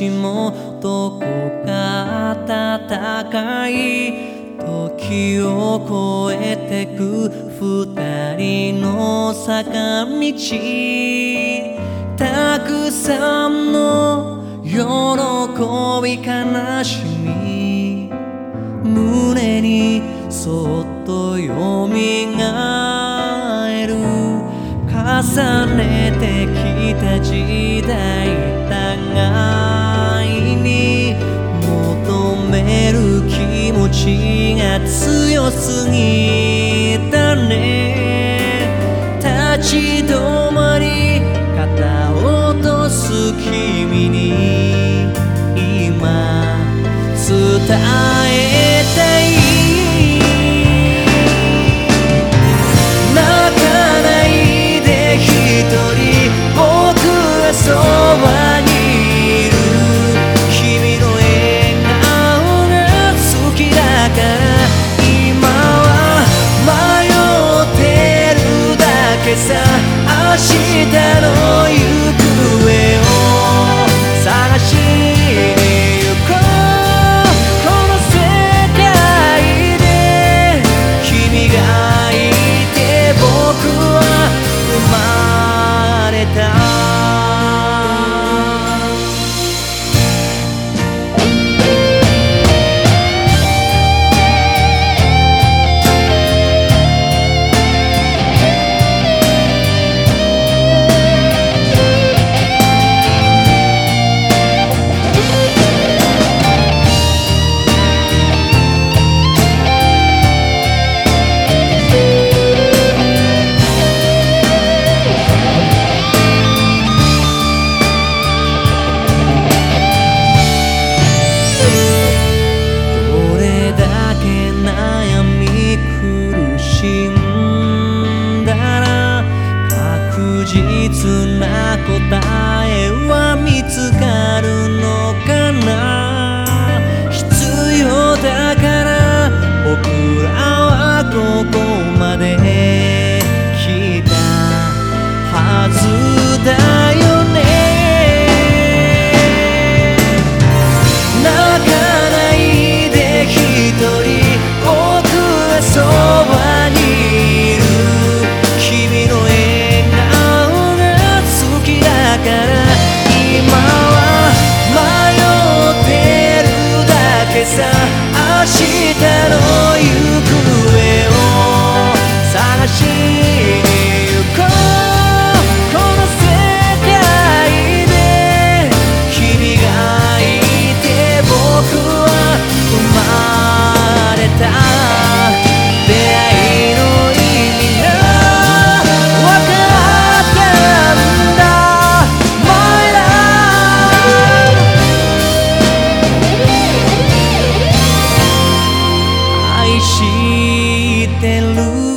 しもどこか暖かい時を越えてく二人の坂道たくさんの喜び悲しみ胸にそっとよみがえる重ねてきた時代しが強すぎたね。立ち止まり肩を落とす君に今伝えけさ明日の夢答えは見つかる知ってる